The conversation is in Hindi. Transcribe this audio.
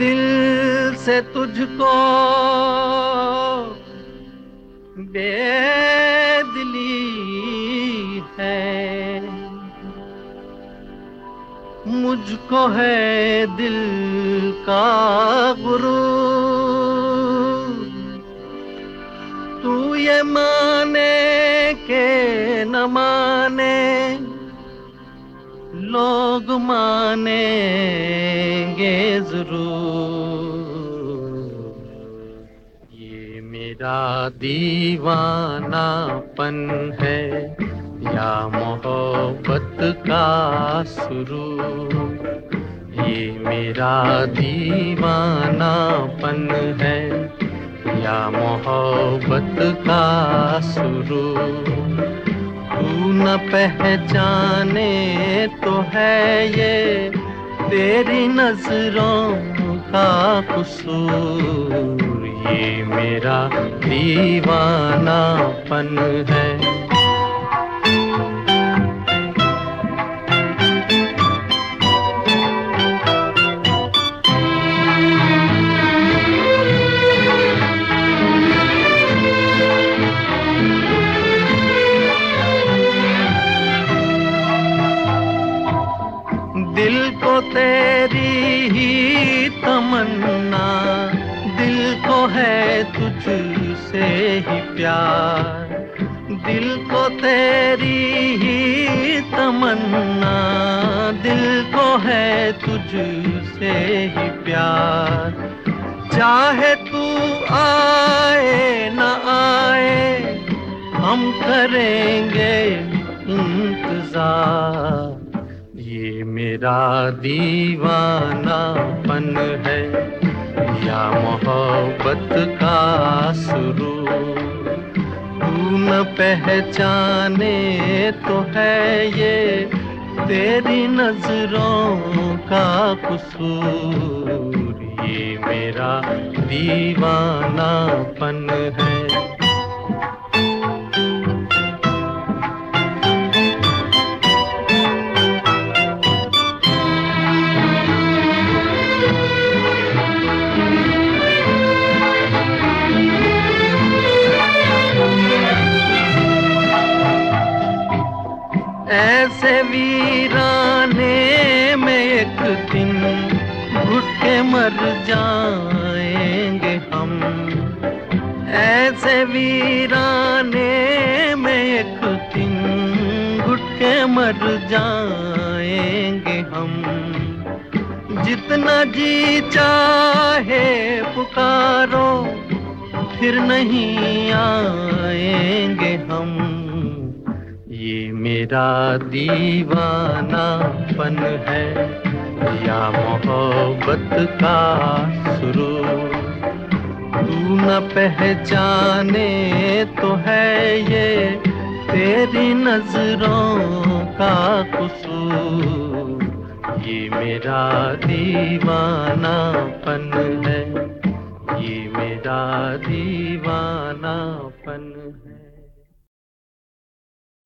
दिल से तुझको बेदिली है। मुझको है दिल का गुरु। तू ये माने के न माने लोग मानेंगे ज़रूर। ये मेरा दीवानापन है, या मोहब्बत का शुरू। ये मेरा दीवानापन है, या मोहब्बत का शुरू। न पहचाने तो है ये तेरी नज़रों का कसूर। ये मेरा दीवानापन है। तेरी ही तमन्ना। दिल को है तुझसे ही प्यार। दिल को तेरी ही तमन्ना। दिल को है तुझसे ही प्यार। चाहे तू आए न आए, हम करेंगे इंतज़ार। ये मेरा दीवानापन है, या मोहब्बत का शुरू। तू न पहचाने तो है ये तेरी नज़रों का कसूर। ये मेरा दीवानापन है। ऐसे वीराने में एक दिन घुट मर जाएँगे हम। ऐसे वीराने में एक दिन घुट मर जाएँगे हम। जितना जी चाहे पुकारो, फिर नहीं आएँगे मेरा दीवानापन है, या मोहब्बत का शुरू। तू न पहचाने तो है ये तेरी नज़रों का कसूर। ये मेरा दीवानापन है, ये मेरा दीवानापन